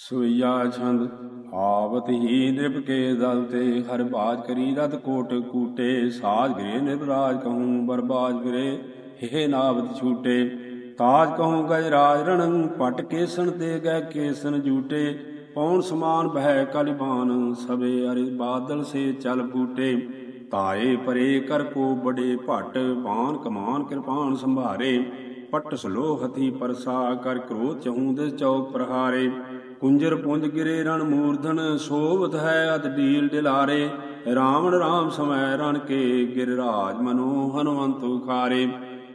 ਸੁਈਆ ਛੰਦ, ਆਵਤ ਹੀ ਨਿਰਭ ਕੇ ਦਲ ਤੇ ਹਰ ਬਾਜ ਕਰੀ ਰਤ ਕੋਟ ਕੂਟੇ, ਸਾਜ ਗਰੇ ਨਿਰਰਾਜ ਕਹੂੰ ਬਰਬਾਜ ਗਰੇ ਹੇ ਨਾਵਤ ਛੂਟੇ। ਤਾਜ ਕਹੂੰ ਗਜ ਰਾਜ ਰਣੰ ਪਟ ਕੇਸਣ ਤੇ ਗਏ ਕੇਸਨ ਜੂਟੇ। ਪੌਣ ਸਮਾਨ ਬਹਿ ਕਲਿਬਾਨ ਸਵੇ ਅਰੇ ਬਾਦਲ ਸੇ ਚਲ ਬੂਟੇ। ਤਾਏ ਪਰੇ ਕਰ ਕੋ ਬੜੇ ਭਟ ਬਾਣ ਕਮਾਨ ਕਿਰਪਾਨ ਸੰਭਾਰੇ। ਪਟ ਸਲੋ ਹਥੀ ਪਰਸਾ ਕਰ ਕ੍ਰੋਧ ਚਹੂੰ ਦੇ ਚੌਕ ਪ੍ਰਹਾਰੇ। ਕੁੰਜਰ ਪੁੰਜ ਗਿਰੇ ਰਣ ਮੂਰਧਨ, ਸੋਭਤ ਹੈ ਅਤ ਢੀਲ ਢਿਲਾਰੇ। ਰਾਵਣ ਰਾਮ ਸਮੈ ਰਣ ਕੇ ਗਿਰ ਰਾਜ ਮਨੋ ਹਨਵੰਤ ਖਾਰੇ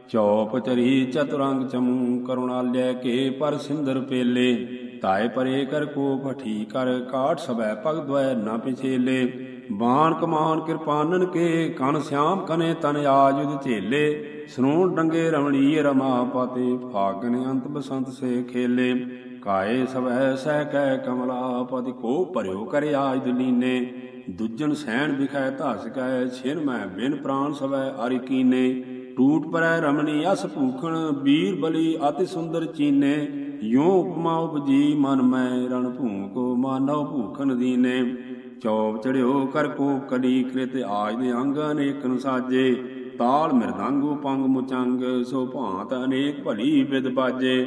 ਚੌਪ ਚਰੀ ਚਤੁਰੰਗ ਚਮੂ ਕਰੁਣਾ ਲੈ ਕੇ ਪਰ ਸਿੰਦਰ ਪੇਲੇ। ਤਾਏ ਪਰੇ ਕਰ ਕੋ ਭਠੀ ਕਰ ਕਾਟ ਸਬੈ ਪਗ ਦਵੈ ਨਾ ਪਿਛੇਲੇ। ਬਾਣ ਕਮਾਨ ਕਿਰਪਾਨਨ ਕੇ ਕਨ ਸਿਆਮ ਕਨੇ ਤਨ ਆਜੁਦ ਝੇਲੇ। ਸਨੂਣ ਡੰਗੇ ਰਮਣੀਏ ਰਮਾ ਪਾਤੇ ਫਾਗਨ ਅੰਤ ਬਸੰਤ ਸੇ ਖੇਲੇ। ਕਾਏ ਸਭੈ ਸਹਿ ਕੈ ਕਮਲਾ, ਪਦ ਕੋ ਭਰਿਓ ਕਰ ਆਜ ਦਲੀਨੇ ਦੁਜਨ ਸੈਣ ਵਿਖੈ ਧਸ ਕੈ, ਛਿਨ ਮੈਂ ਬਿਨ ਪ੍ਰਾਨ ਸਵੈ ਅਰਿ ਕੀਨੇ। ਟੂਟ ਪਰੈ ਰਮਣੀ ਅਸ ਭੂਖਣ ਵੀਰ ਬਲੀ ਅਤਿ ਸੁੰਦਰ ਚੀਨੇ। ਯੋ ਉਪਮਾ ਉਪਜੀ ਮਨ ਮੈਂ, ਰਣ ਭੂਕੋ ਮਾਨਵ ਭੂਖਨ ਦੀਨੇ। ਚੌਪ ਚੜਿਓ ਕਰ ਕੋ ਕਲੀ ਕ੍ਰਿਤ ਆਜ ਦੇ ਅੰਗ ਅਨੇਕਨ ਸਾਜੇ। ਤਾਲ ਮਿਰਦੰਗ ਉਪੰਗ ਮੁਚੰਗ, ਸੋ ਭਾਂਤ ਅਨੇਕ ਭਲੀ ਵਿਦ ਬਾਜੇ।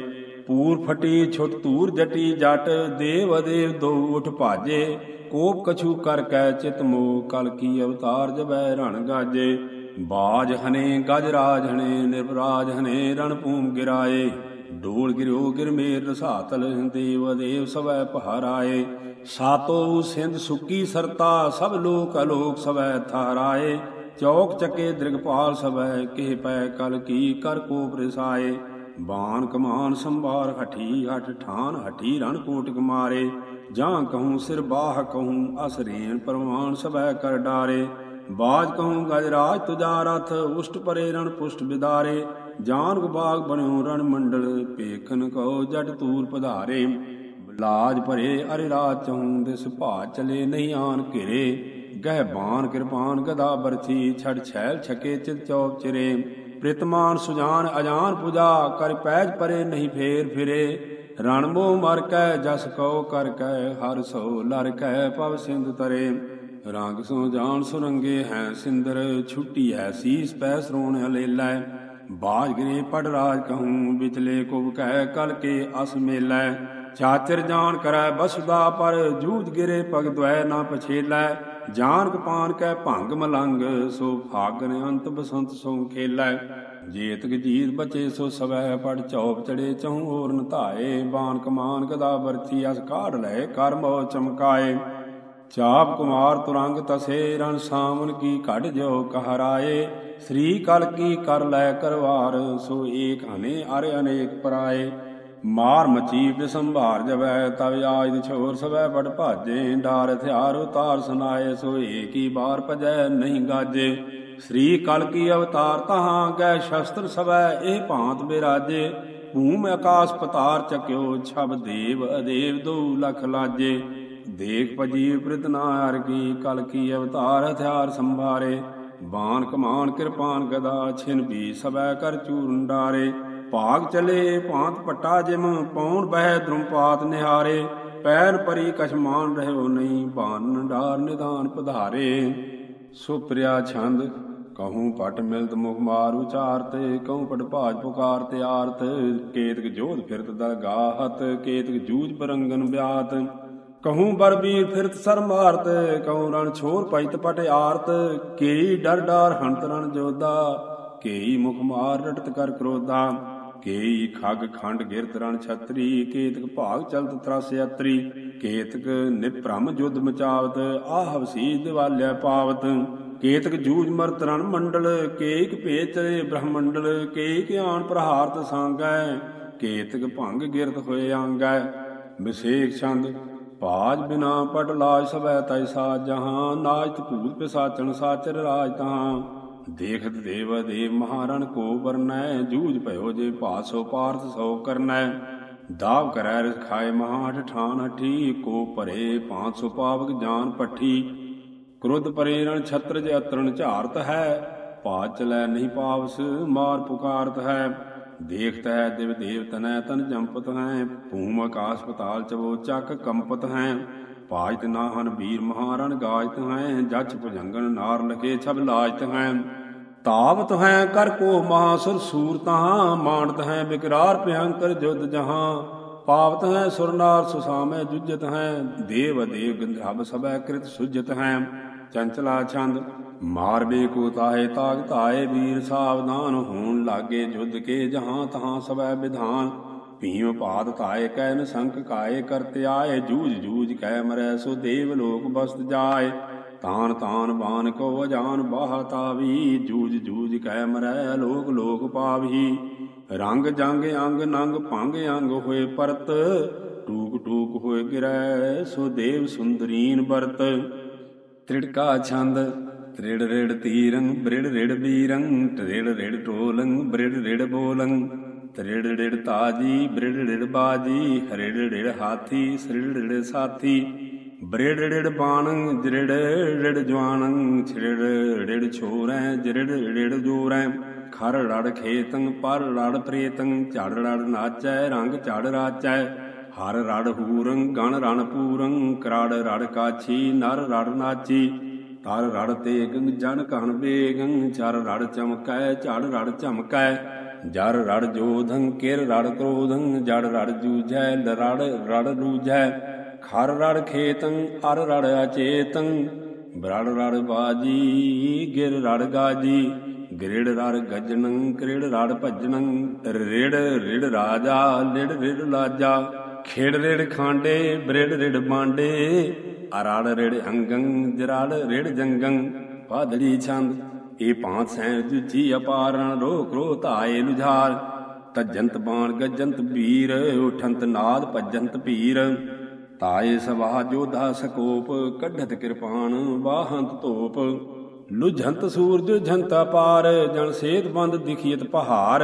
ਪੂਰ ਫਟੀ, ਛੁਟ ਧੂਰ ਜਟੀ, ਜਟ ਦੇਵ ਦੇਵ ਦੋ ਉਠ ਭਾਜੇ। ਕੋਪ ਕਛੂ ਕਰ ਕੈ ਚਿਤ ਮੋ, ਕਲ ਕੀ ਅਵਤਾਰ ਜਬੈ ਰਣ ਗਾਜੇ। ਬਾਜ ਹਨੇ, ਗਜ ਰਾਜ ਹਨੇ ਨਿਰਭਰਾਜ ਹਨੇ, ਰਣ ਭੂਮ ਗਿਰਾਏ। ਡੋਲ ਗਿਰਿਓ ਗਿਰਮੇਰ ਰਸਾਤਲ, ਦੇਵ ਦੇਵ ਸਵੈ ਪਹਾਰਾਏ। ਸਾਤੋ ਸਿੰਧ ਸੁੱਕੀ ਸਰਤਾ, ਸਭ ਲੋਕ ਅਲੋਕ ਸਵੈ ਥਾਰਾਏ। ਚੌਕ ਚੱਕੇ ਦ੍ਰਿਗਪਾਲ ਸਵੈ ਕਿਹ ਪੈ ਕਲ ਕੀ, ਕਰ ਕੋ ਪ੍ਰਸਾਏ ਬਾਣ ਕਮਾਨ ਸੰਭਾਰ, ਹਠੀ ਹਠ ਠਾਨ, ਹਠੀ ਰਣ ਕੋਟ ਮਾਰੇ। ਜਾਂ ਕਹੂੰ ਸਿਰ ਬਾਹ, ਕਹੂੰ ਅਸਰੇਨ ਪਰਵਾਨ ਸਭੈ ਕਰ ਡਾਰੇ। ਬਾਜ ਕਹੂੰ ਗਜ ਰਾਜ ਤੁਜਾ ਰਥ, ਉਸ਼ਟ ਪਰੇ ਰਣ ਪੁਸ਼ਟ ਬਿਦਾਰੇ। ਜਾਨ ਬਾਗ ਬਣਿਓ ਰਣ ਮੰਡਲ, ਪੇਖਨ ਕਹੋ ਜਟ ਤੂਰ ਪਧਾਰੇ। ਲਾਜ ਭਰੇ ਅਰੇ ਰਾਜ ਚਹੂੰ ਦਿਸ ਭਾ ਚਲੇ ਨਹੀਂ ਆਨ ਘਿਰੇ। ਗਹਿ ਬਾਣ ਕਿਰਪਾਨ ਗਦਾ ਬਰਥੀ ਛੜ ਛੈਲ ਛਕੇ ਚਿਤ ਚੌਪ ਚਿਰੇ। ਪ੍ਰਿਤਮਾਨ ਸੁਜਾਨ ਅਜਾਨ ਪੁਜਾ, ਕਰ ਪੈਜ ਪਰੇ ਨਹੀਂ ਫੇਰ ਫਿਰੇ। ਰਣਮੋ ਮਰ ਕੈ, ਜਸ ਕਉ ਕਰ ਕੈ, ਹਰ ਸੋ ਲਰ ਕੈ, ਪਵ ਸਿੰਧ ਤਰੇ। ਰੰਗ ਸੋ ਜਾਣ ਸੁਰੰਗੇ ਹੈ ਸਿੰਦਰ, ਛੁੱਟੀ ਹੈ ਸੀਸ ਪੈ ਸਰੋਣ ਹਲੇਲੈ। ਬਾਜ ਗਰੇ ਪੜ ਰਾਜ ਕਹੂੰ, ਵਿਚਲੇ ਕੁਬ ਕਹਿ ਕਲ ਕੇ ਅਸ ਮੇਲੈ। ਚਾਚਰ ਜਾਣ ਕਰੈ ਬਸਦਾ ਪਰ ਜੂਝ ਗਿਰੇ ਪਗ ਦਵੈ ਨਾ ਪਛੇਲੈ। ਜਾਨ ਕਪਾਨ ਕੈ ਭੰਗ ਮਲੰਗ, ਸੋ ਫਾਗਨ ਅੰਤ ਬਸੰਤ ਸੋ ਖੇਲੈ। ਜੇਤ ਜੀਤ ਬਚੇ ਸੋ ਸਵੈ, ਪੜ ਚੌਪ ਚੜੇ ਚਹੂ ਔਰਨ ਧਾਏ। ਬਾਣ ਕਮਾਨ ਗਦਾ ਵਰਥੀ ਅਸ ਕਾੜ ਲੈ ਕਰਮ ਚਮਕਾਏ। ਚਾਪ ਕੁਮਾਰ ਤੁਰੰਗ ਤਸੇ, ਰਣ ਸਾਮਨ ਕੀ ਘੜ ਜੋ ਕਹਰਾਏ। ਸ੍ਰੀ ਕਲ ਕੀ ਕਰ ਲੈ ਕਰਵਾਰ, ਸੋ ਏਕ ਹਨੇ ਅਰ ਅਨੇਕ ਪਰਾਏ। ਮਾਰ ਮਚੀ ਬਿਸੰਭਾਰ ਜਵੈ, ਤਵ ਆਜ ਛੋਰ ਸਵੈ ਪੜ ਭਾਜੇ। ਡਾਰ ਹਥਿਆਰ ਉਤਾਰ ਸੁਨਾਏ, ਸੋ ਏਕੀ ਬਾਰ ਭਜੈ, ਨਹੀਂ ਗਾਜੇ। ਸ੍ਰੀ ਕਲ ਕੀ ਅਵਤਾਰ ਤਹਾਂ, ਗੈ ਸ਼ਸਤਰ ਸਵੈ, ਇਹ ਭਾਂਤ ਬਿਰਾਜੇ। ਭੂਮ ਆਕਾਸ਼ ਪਤਾਰ ਚਕਿਓ, ਛਬ ਦੇਵ ਅਦੇਵ ਦੋ ਲਖ ਲਾਜੇ। ਦੇਖ ਪਜੀ ਪ੍ਰਿਤ ਨਾਰ ਕੀ, ਕਲ ਕੀ ਅਵਤਾਰ ਹਥਿਆਰ ਸੰਭਾਰੇ। ਬਾਣ ਕਮਾਨ ਕਿਰਪਾਨ ਗਦਾ, ਛਿਨ ਵੀ ਸਵੈ ਕਰ ਚੂਰਨ ਡਾਰੇ। ਭਾਗ ਚਲੇ, ਭਾਂਤ ਪਟਾ ਜਿਮ, ਪੌਣ ਬਹਿ ਦ੍ਰੁਮਪਾਤ ਨਿਹਾਰੇ, ਪੈਰ ਪਰੀ ਕਸ਼ਮਾਨ ਰਹਿਓ ਨਹੀਂ ਬਾਨ ਡਾਰ ਨਿਦਾਨ ਪਧਾਰੇ। ਸੁਪ੍ਰਿਆ ਛੰਦ, ਕਹੂੰ ਪਟ ਮਿਲਤ ਮੁਖ ਮਾਰ ਉਚਾਰਤ, ਕਹੂੰ ਪਟ ਭਾਜ ਪੁਕਾਰ ਤੇ ਆਰਤ ਕੇਤਕ ਜੋਧ ਫਿਰਤ ਦਰਗਾਹਤ ਕੇਤਕ ਜੂਜ ਬਰੰਗਨ ਬਿਆਤ। ਕਹੂੰ ਬਰਬੀਰ ਫਿਰਤ ਸਰ ਮਾਰਤ, ਕਹੂੰ ਰਣ ਛੋਰ ਪੈਤ ਪਟ ਆਰਤ, ਕੇਈ ਡਰ ਡਾਰ ਹੰਤ ਰਣ ਜੋਦਾ ਕੇਈ ਮੁਖ ਮਾਰ ਰਟਤ ਕਰ ਕ੍ਰੋਧਾ। ਕੇਈ ਖਗ ਖੰਡ ਗਿਰਤ ਰਣ ਛਤਰੀ, ਕੇਤਕ ਭਾਗ ਚਲਤ ਤਰਸ ਯਾਤਰੀ, ਕੇਤਕ ਨਿਪ੍ਰਮ ਜੁਦ ਮਚਾਵਤ, ਆਹ ਵਸੀਜ ਦਿਵਾਲਿਆ ਪਾਵਤ। ਕੇਤਕ ਜੂਜ ਮਰਤ ਰਣ ਮੰਡਲ ਕੇਕ ਭੇਤ ਚਲੇ ਬ੍ਰਹਮੰਡਲ ਕੇਕ ਆਣ ਪ੍ਰਹਾਰਤ ਸੰਗੈ, ਕੇਤਕ ਭੰਗ ਗਿਰਤ ਹੋਏ ਅੰਗੈ ਵਿਸ਼ੇਖ ਛੰਦ ਪਾਜ ਬਿਨਾ ਪਟ ਲਾਜ ਸਭੈ ਤੈਸਾ ਜਹਾਂ ਨਾਜ ਭੂਤ ਪਿਸਾਚਣ ਸਾਚਰ ਰਾਜ ਤਹਾਂ। ਦੇਖਤ ਦੇਵ ਦੇਵ ਮਹਾਰਣ ਕੋ ਵਰਨੈ, ਜੂਝ ਭਇਓ ਜੇ ਭਾਸੋ ਪਾਰਥ ਸੋ ਕਰਨੈ। ਦਾਵ ਕਰੈ ਰਸ ਖਾਏ ਠਾਨ ਹਠੀ, ਕੋ ਭਰੇ 500 ਪਾਵਕ ਜਾਨ ਪੱਠੀ। ਕ੍ਰੋਧ ਪਰੇਰਣ ਛਤਰ ਜ ਅਤਰਣ ਝਾਰਤ ਹੈ ਪਾਚ ਲੈ ਨਹੀਂ ਪਾਵਸ ਮਾਰ ਪੁਕਾਰਤ ਹੈ। ਦੇਖਤ ਹੈ ਦਿਵ ਦੇਵ ਤਨੈ ਤਨ ਜੰਪਤ ਹੈ, ਭੂਮ ਆਕਾਸ਼ ਪਤਾਲ ਚਵੋ ਚੱਕ ਕੰਪਤ ਹੈ। ਪਾਜਤ ਨਾਹਨ ਵੀਰ ਮਹਾਰਨ ਗਾਜਤ ਹੈ ਜਛ ਭੁਜੰਗਣ ਨਾਰ ਲਖੇ ਛਬ ਲਾਜਤ ਹੈ। ਤਾਵਤ ਹੈ ਕਰ ਕੋ ਮਹਾਸੁਰ ਸੂਰਤਾਂ, ਮਾਨਤ ਹੈ ਵਿਕਰਾਰ ਭਯੰਕਰ ਜੁਦ ਜਹਾਂ। ਪਾਵਤ ਹੈ ਸੁਰਨਾਰ ਸੁਸਾਮੈ ਜੁਜਤ ਹੈ, ਦੇਵ ਦੇਵ ਗੰਧਾਬ ਸਭੈ ਕ੍ਰਿਤ ਸੁਜਤ ਹੈ। ਚੰਚਲਾ ਛੰਦ ਮਾਰਬੇ ਕੋ ਤਾਹੇ ਤਾਗ ਧਾਏ ਵੀਰ ਸਾਵਧਾਨ, ਹੋਣ ਲਾਗੇ ਜੁਦ ਕੇ ਜਹਾਂ ਤਹਾਂ ਸਭੈ ਵਿਧਾਨ ਭੀਮ ਪਾਦ ਧਾਏ ਕੈ ਨ ਸੰਕ ਕਾਏ, ਕਰਤ ਆਏ, ਜੂਝ ਜੂਝ ਕੈ ਮਰੈ ਸੋ ਦੇਵ ਲੋਕ ਬਸਤ ਜਾਏ। ਤਾਨ ਤਾਨ ਬਾਨ ਕੋ ਅਜਾਨ ਬਾਹ ਤਾਵੀ, ਜੂਝ ਜੂਝ ਕੈ ਮਰੈ ਲੋਕ ਲੋਕ ਪਾਵੀ। ਰੰਗ ਜੰਗ ਅੰਗ ਨੰਗ ਭੰਗ ਅੰਗ ਹੋਏ ਪਰਤ, ਟੂਕ ਟੂਕ ਹੋਏ ਗਿਰੈ ਸੋ ਦੇਵ ਸੁੰਦਰੀਨ ਬਰਤ ਤ੍ਰਿੜਕਾ ਛੰਦ, ਤ੍ਰਿੜ ਰਿੜ ਤੀਰੰ, ਬ੍ਰਿੜ ਰਿੜ ਬੀਰੰ ਟ੍ਰਿੜ ਰਿੜ ਟੋਲੰ ਬ੍ਰਿੜ ਰਿੜ ਬੋਲੰ। ਤ੍ਰਿੜ ਰਿੜ ਤਾਜੀ, ਬ੍ਰਿੜ ਰਿੜ ਬਾਜੀ, ਹਰਿੜ ਰਿੜ ਹਾਥੀ, ਸ੍ਰਿੜ ਰਿੜ ਸਾਥੀ। ਬ੍ਰਿੜ ਰਿੜ ਬਾਣੰ ਜ੍ਰਿੜ ਰਿੜ ਜਵਾਨੰ ਛਿੜ ਰਿੜ ਛੋਰੈ ਜ੍ਰਿੜ ਰਿੜ ਜੋਰੈ। ਖਰ ਰੜ ਖੇਤੰ, ਪਰ ਰੜ ਪ੍ਰੇਤੰ, ਝੜ ਰੜ ਨਾਚੈ, ਰੰਗ ਝੜ ਰਾਚੈ। ਹਰ ਰੜ ਹੂਰੰ, ਗਣ ਰਣ ਪੂਰੰ, ਕਰਾੜ ਰੜ ਕਾਛੀ, ਨਰ ਰੜ ਨਾਚੀ। ਤਰ ਰੜ ਤੇਗੰ, ਜਨ ਕਹਨ ਬੇਗੰ, ਚਰ ਰੜ ਚਮਕੈ, ਝੜ ਰੜ ਝਮਕੈ। ਜਰ ਰੜ ਜੋਧੰ, ਕਿਰ ਰੜ ਕ੍ਰੋਧੰ, ਜੜ ਰੜ ਜੂਝੈ ਲਰੜ ਰੜ ਰੂਝੈ। ਖਰ ਰੜ ਖੇਤੰ, ਅਰ ਰੜ ਅਚੇਤੰ। ਬਰੜ ਰੜ ਬਾਜੀ, ਗਿਰ ਰੜ ਗਾਜੀ। ਗ੍ਰਿੜ ਰੜ ਗੱਜਣੰ ਕ੍ਰਿੜ ਰੜ ਭਜਣੰ ਰਿੜ ਰਿੜ ਰਾਜਾ, ਲਿੜ ਰਿੜ ਲਾਜਾ। ਖੇੜ ਰਿੜ ਖਾਂਡੇ, ਬ੍ਰਿੜ ਰਿੜ ਬਾਂਡੇ। ਅਰੜ ਰਿੜ ਅੰਗੰ ਜਰੜ ਰਿੜ ਜੰਗੰ। ਪਾਦੜੀ ਛੰਦ, ਇਹ ਪਾਂਚ ਸੈਨ ਜੁਜੀ ਅਪਾਰਣ ਰੋ ਰੋ ਧਾਏ ਲੁਝਾਰ। ਤਜੰਤ ਬਾਣ ਗੱਜੰਤ ਵੀਰ ਉਠੰਤ ਨਾਦ ਭਜੰਤ ਭੀਰ। ਤਾਏ ਸਵਾ ਜੋਧਾ ਸਕੋਪ ਕੱਢਤ ਕਿਰਪਾਨ ਬਾਹੰਤ ਧੋਪ। ਲੁਝੰਤ ਸੂਰਜ ਝੰਤਾ ਪਾਰ ਜਨ ਸੇਤ ਬੰਦ ਦਿਖੀਤ ਪਹਾਰ।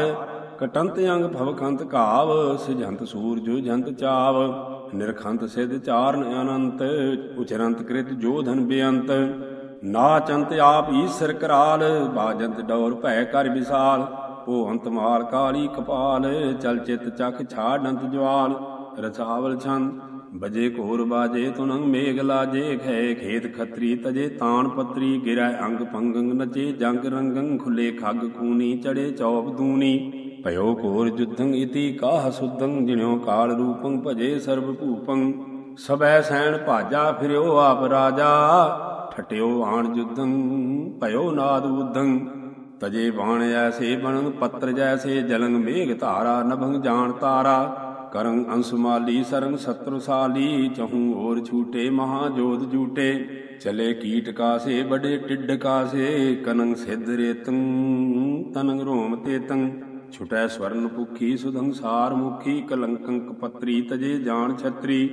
ਕਟੰਤ ਅੰਗ ਭਵਕੰਤ ਕਾਵ ਸਿਜੰਤ ਸੂਰਜ ਜੰਤ ਚਾਵ। ਨਿਰਖੰਤ ਸਿਧ ਚਾਰਨ ਅਨੰਤ, ਉਚਰੰਤ ਕ੍ਰਿਤ ਜੋਧਨ ਬੇਅੰਤ। ਨਾਚੰਤ ਆਪ ਈਸਰ ਕਰਾਲ, ਬਾਜੰਤ ਡੌਰ ਭੈ ਕਰ ਵਿਸਾਲ। ਉਹ ਅੰਤ ਮਾਲ ਕਾਲੀ ਕਪਾਲ, ਚਲ ਚਿਤ ਚਖ ਛਾੜੰਤ ਜਵਾਲ। ਰਚਾਵਲ ਛੰਦ ਬਜੇ ਘੋਰ ਬਾਜੇ ਤੁਨੰਗ ਮੇਗ ਲਾਜੇ ਖੈ ਖੇਤ ਖੱਤਰੀ, ਤਜੇ ਤਾਣ ਪੱਤਰੀ, ਗਿਰੈ ਅੰਗ ਪੰਗੰਗ ਨਚੇ, ਜੰਗ ਰੰਗੰ ਖੁਲੇ ਖੱਗ ਖੂਨੀ, ਚੜੇ ਚੌਪ ਦੂਨੀ। ਭਇਓ ਘੋਰ ਜੁਧੰ, ਇਤੀ ਕਾਹ ਸੁਧੰ, ਜਿਣਿਓ ਕਾਲ ਰੂਪੰ, ਭਜੇ ਸਰਬ ਭੂਪੰ। ਸਬੈ ਸੈਣ ਭਾਜਾ, ਫਿਰਿਓ ਆਪ ਰਾਜਾ। ਠਟਿਓ ਆਣ ਜੁਧੰ, ਭਇਓ ਨਾਦ ਉਧੰ। ਤਜੇ ਬਾਣ ਐਸੇ ਬਣਨ, ਪੱਤਰ ਜੈਸੇ ਜਲੰਗ ਮੇਘ ਧਾਰਾ, ਨਭੰ ਜਾਣ ਤਾਰਾ। ਕਰੰ ਅੰਸੁਮਾਲੀ ਸਰੰਗ ਸਤਰੁਸਾਲੀ, ਚਹੂ ਔਰ ਛੂਟੇ ਮਹਾ ਜੋਤ ਜੂਟੇ ਚਲੇ ਕੀਟ ਕਾਸੇ, ਬੜੇ ਟਿੱਡ ਕਾਸੇ ਕਨੰ ਸਿਧ ਰੇਤੰ ਤਨੰ ਰੋਮ ਤੇਤੰ। ਛੁਟੈ ਸਵਰਨ ਪੁਖੀ ਸੁਧੰਸਾਰ ਮੁਖੀ ਕਲੰਕੰ ਕਪਤਰੀ ਤਜੇ ਜਾਣ ਛਤਰੀ।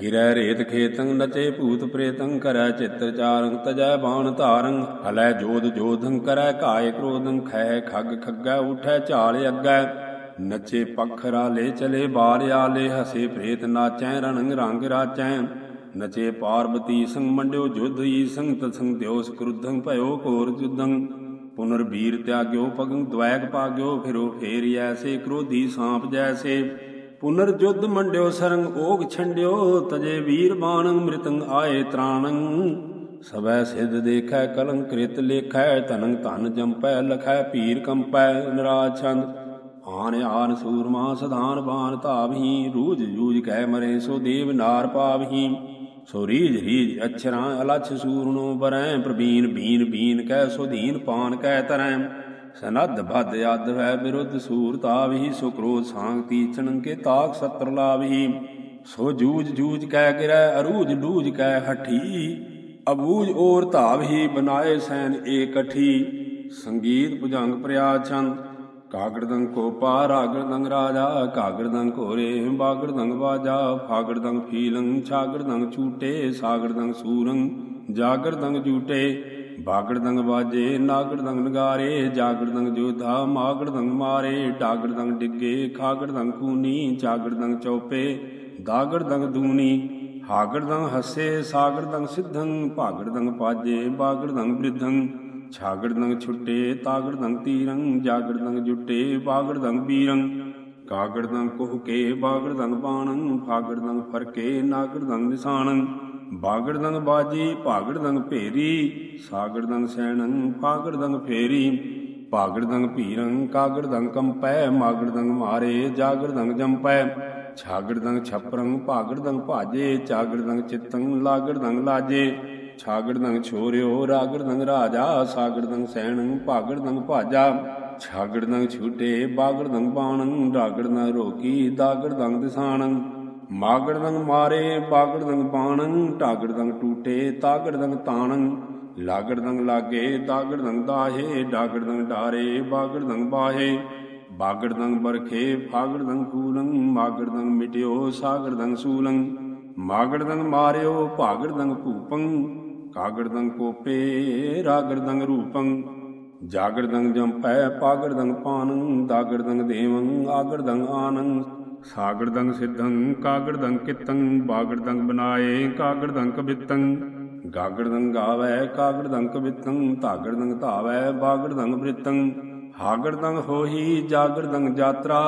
ਗਿਰੈ ਰੇਤ ਖੇਤੰ, ਨਚੇ ਭੂਤ ਪ੍ਰੇਤੰ, ਕਰੈ ਚਿੱਤਰ ਚਾਰੰ, ਤਜੈ ਬਾਣ ਧਾਰੰ। ਹਲੈ ਜੋਧ ਜੋਧੰ, ਕਰੈ ਕਾਇ ਕ੍ਰੋਧੰ ਖੈ ਖੱਗ ਖੱਗੈ, ਉਠੈ ਝਾਲ ਅੱਗੈ। ਨਚੇ ਪੱਖ ਲੈ ਚਲੇ ਬਾਲ ਆਲੇ, ਹਸੇ ਪ੍ਰੇਤ ਨਾਚੈ, ਰਣੰਗ ਰੰਗ ਰਾਚੈ। ਨਚੇ ਪਾਰਬਤੀ ਸੰਗ ਮੰਡਿਓ ਜੁਧ ਈ ਸੰਗ ਤਸੰਗ ਦਿਓਸ ਕ੍ਰੁੱਧੰ ਭਇਓ ਘੋਰ ਜੁਧੰ। ਪੁਨਰ ਵੀਰ ਤਿਆਗਿਓ ਪਗੰ ਦ્વੈਗ ਪਾਗਿਓ ਫਿਰੋ ਫੇਰ ਐਸੇ ਕ੍ਰੋਧੀ ਸਾਂਪ ਜੈਸੇ। ਪੁਨਰ ਜੁਧ ਮੰਡਿਓ ਸਰੰਗ, ਓਗ ਛੰਡਿਓ, ਤਜੇ ਵੀਰ ਬਾਣੰ, ਮ੍ਰਿਤੰ ਆਏ ਤ੍ਰਾਣੰ। ਸਵੈ ਸਿਧ ਦੇਖੈ, ਕਲੰਕ੍ਰਿਤ ਲੇਖੈ, ਧਨੰ ਧਨ ਜੰਪੈ, ਲਖੈ ਪੀਰ ਕੰਪੈ ਨਰਾਜ ਛੰਦ ਆਨ ਆਨ ਸੂਰਮਾ ਸਧਾਨ ਬਾਨ ਧਾਵਹੀ ਰੂਜ ਜੂਜ ਕਹਿ ਮਰੇ ਸੋ ਦੇਵ ਨਾਰ ਪਾਵਹੀ ਸੋ ਰੀਜ ਰੀਜ ਅਛਰਾਂ ਅਲਛ ਸੂਰਨੋ ਬਰੈ, ਪ੍ਰਬੀਨ ਬੀਨ ਬੀਨ ਕਹਿ ਸੁਧੀਨ ਪਾਨ ਕਹਿ ਤਰੈ। ਸਨਦ ਭਦ ਅਦ ਹੈ ਵਿਰੁੱਧ ਸੂਰ ਤਾਵਹੀ ਸੋ ਕ੍ਰੋਧ ਸਾੰਗ ਤੀਚਣ ਕੇ ਤਾਕ ਸਤਰ ਲਾਵਹੀ ਸੋ ਜੂਜ ਜੂਜ ਕਹਿ ਗਿਰੈ, ਅਰੂਜ ਲੂਜ ਕਹਿ ਹਠੀ। ਅਬੂਜ ਔਰ ਧਾਵਹੀ ਬਨਾਏ ਸੈਨ ਏਕਠੀ ਸੰਗੀਤ ਭੁਜੰਗ ਪ੍ਰਿਆ ਛੰਦ ਕਾਗੜਦੰ ਕੋਪਾ ਰਾਗੜਦੰ ਰਾਜਾ ਕਾਗੜਦੰ ਘੋਰੇ ਬਾਗੜਦੰ ਬਾਜਾ ਫਾਗੜਦੰ ਫੀਲੰ ਛਾਗੜਦੰ ਛੂਟੇ ਸਾਗੜਦੰ ਸੂਰੰ ਜਾਗੜਦੰ ਜੂਟੇ ਬਾਗੜਦੰ ਬਾਜੇ ਨਾਗੜਦੰ ਨਗਾਰੇ ਜਾਗੜਦੰ ਜੋਧਾ ਮਾਗੜਦੰ ਮਾਰੇ ਟਾਗੜਦੰ ਡਿੱਗੇ ਖਾਗੜਦੰ ਖੂਨੀ ਚਾਗੜਦੰ ਚੌਪੇ ਦਾਗੜਦੰ ਦੂਨੀ ਹਾਗੜਦੰ ਹੱਸੇ ਸਾਗੜਦੰ ਸਿੱਧੰ ਭਾਗੜਦੰ ਪਾਜੇ ਬਾਗੜਦੰ ਬ੍ਰਿਧੰ ਛਾਗੜ ਦੰਗ ਛੁੱਟੇ, ਤਾਗੜ ਦੰਗ ਤੀਰੰ ਜਾਗੜ ਦੰਗ ਜੁਟੇ, ਬਾਗੜ ਦੰਗ ਬੀਰੰ ਕਾਗੜ ਦੰਗ ਕੋਹ ਕੇ ਬਾਗੜ ਦੰਗ ਬਾਣੰ ਫਾਗੜ ਦੰਗ ਫਰਕੇ, ਨਾਗੜ ਦੰਗ ਨਿਸ਼ਾਨੰ ਬਾਗੜ ਦੰਗ ਬਾਜੀ, ਭਾਗੜ ਦੰਗ ਭੇਰੀ, ਸਾਗੜ ਦੰਗ ਸੈਣੰ ਫਾਗੜ ਦੰਗ ਫੇਰੀ। ਭਾਗੜ ਦੰਗ ਭੀਰੰ ਕਾਗੜ ਦੰਗ ਕੰਪੈ, ਮਾਗੜ ਦੰਗ ਮਾਰੇ, ਜਾਗੜ ਦੰਗ ਜੰਪੈ। ਛਾਗੜ ਦੰਗ ਛਪਰੰ ਭਾਗੜ ਦੰਗ ਭਾਜੇ, ਚਾਗੜ ਦੰਗ ਚਿਤੰ ਲਾਗੜ ਦੰਗ ਲਾਜੇ। ਛਾਗੜ ਦੰਗ ਛੋਰਿਓ, ਰਾਗੜ ਦੰਗ ਰਾਜਾ, ਸਾਗੜ ਦੰਗ ਸੈਣੰ ਭਾਗੜ ਦੰਗ ਭਾਜਾ। ਛਾਗੜ ਦੰਗ ਛੂਟੇ, ਬਾਗੜ ਦੰਗ ਬਾਣੰ ਰਾਗੜ ਰੋਕੀ, ਦਾਗੜ ਦੰਗ ਦਿਸਾਣੰ ਮਾਗੜ ਦੰਗ ਮਾਰੇ, ਬਾਗੜ ਦੰਗ ਬਾਣੰ ਢਾਗੜਦੰਗ ਟੂਟੇ, ਤਾਗੜ ਦੰਗ ਤਾਣੰ ਲਾਗੜ ਦੰਗ ਲਾਗੇ ਦਾਗੜ ਦੰਗ ਦਾਹੇ, ਡਾਗੜ ਡਾਰੇ, ਬਾਗੜ ਦੰਗ ਬਾਹੇ। ਬਾਗੜ ਦੰਗ ਬਰਖੇ, ਫਾਗੜ ਦੰਗ ਕੂਲੰ ਮਾਗੜ ਦੰਗ ਮਿਟਿਓ, ਸਾਗੜ ਦੰਗ ਸੂਲੰ ਮਾਗੜ ਦੰਗ ਮਾਰਿਓ, ਭਾਗੜ ਦੰਗ ਭੂਪੰ ਕਾਗਰਦੰਗ ਕੋਪੇ ਰਾਗੜ ਦੰਗ ਰੂਪੰ ਜਾਗੜ ਜੰਪੈ ਪਾਗੜ ਦੰਗ ਪਾਨੰ ਦਾਗੜ ਦੰਗ ਦੇਵੰ ਆਗੜ ਦੰਗ ਆਨੰ। ਸਾਗੜ ਸਿੱਧੰ ਕਾਗੜ ਕਿਤੰ ਬਾਗੜ ਦੰਗ ਬਨਾਏ ਕਾਗੜ ਦੰਗ ਕਬਿਤੰ ਗਾਗੜ ਗਾਵੈ ਕਾਗੜ ਦੰਗ ਕਬਿਤੰ ਧਾਗੜ ਧਾਵੈ ਬਾਗੜ ਦੰਗ ਬ੍ਰਿਤੰ। ਹਾਗੜ ਹੋਹੀ ਜਾਗੜ ਜਾਤਰਾ।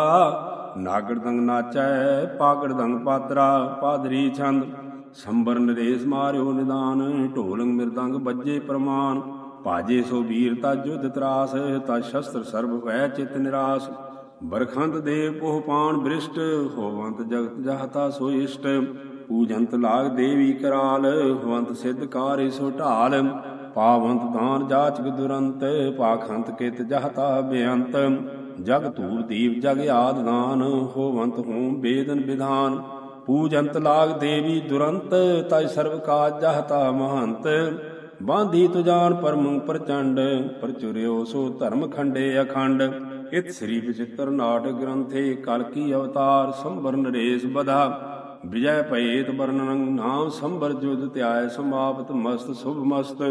ਨਾਗਰਦੰਗ ਨਾਚੈ ਪਾਗੜ ਦੰਗ ਪਾਤਰਾ, ਪਾਦਰੀ ਛੰਦ। ਸੰਬਰ ਨਰੇਸ ਮਾਰਿਓ ਨਿਦਾਨ ਢੋਲੰਗ ਮਿਰਦੰਗ ਬੱਜੇ ਪ੍ਰਮਾਨ ਭਾਜੇ ਸੋ ਵੀਰ ਤਾ ਜੁਧ ਤਰਾਸ, ਤਾ ਸ਼ਸਤਰ ਸਰਬ ਭੈ ਚਿਤ ਨਿਰਾਸ। ਬਰਖੰਤ ਦੇਵ ਪੋਹ ਪਾਣ ਬ੍ਰਿਸ਼ਟ, ਹੋਵੰਤ ਜਗਤ ਜਹਤਾ ਸੋ ਇਸ਼ਟ। ਪੂਜੰਤ ਲਾਗ ਦੇਵੀ ਕਰਾਲ, ਹੋਵੰਤ ਸਿੱਧ ਕਾਰੇ ਸੋ ਢਾਲ। ਪਾਵੰਤ ਦਾਨ ਜਾਚਕ ਦੁਰੰਤ, ਪਾਖੰਤ ਕਿਤ ਜਹਤਾ ਬੇਅੰਤ। ਜਗ ਧੂਰ ਦੀਪ ਜਗ ਆਦ ਦਾਨ, ਹੋਵੰਤ ਹੋਮ ਬੇਦਨ ਵਿਧਾਨ। ਪੂਜੰਤ ਲਾਗ ਦੇਵੀ ਦੁਰੰਤ ਤਜ ਸਰਬ ਕਾਜ ਜਹਤਾ ਮਹੰਤ। ਬਾਂਧੀ ਤੁਜਾਨ ਪਰਮ ਪ੍ਰਚੰਡ ਪ੍ਰਚੁਰਿਓ ਸੋ ਧਰਮ ਖੰਡੇ ਅਖੰਡ। ਇਤ ਸ੍ਰੀ ਵਿਚਿਤ੍ਰ ਨਾਟ ਗ੍ਰੰਥੇ ਕਲ ਕੀ ਅਵਤਾਰ ਸੰਭਰ ਨਰੇਸ਼ ਬਧਾ। ਵਿਜੈ ਭਏਤ ਵਰਨਨੰ ਨਾਮ ਸੰਭਰ ਜੁਦ ਧਿਆਇ ਸਮਾਪਤ ਮਸਤ ਸੁਭ ਮਸਤ।